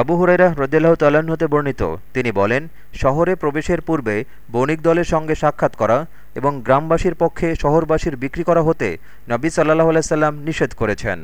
আবু হুরাইরা রদিল্লাহ তাল্লাহ্ন হতে বর্ণিত। তিনি বলেন, শহরে প্রবেশের পূর্বে বণিক দলের সঙ্গে সাক্ষাৎ করা এবং গ্রামবাসীর পক্ষে শহরবাসীর বিক্রি করা হতে নবী সাল্লাহ আলাইসাল্লাম নিষেধ করেছেন।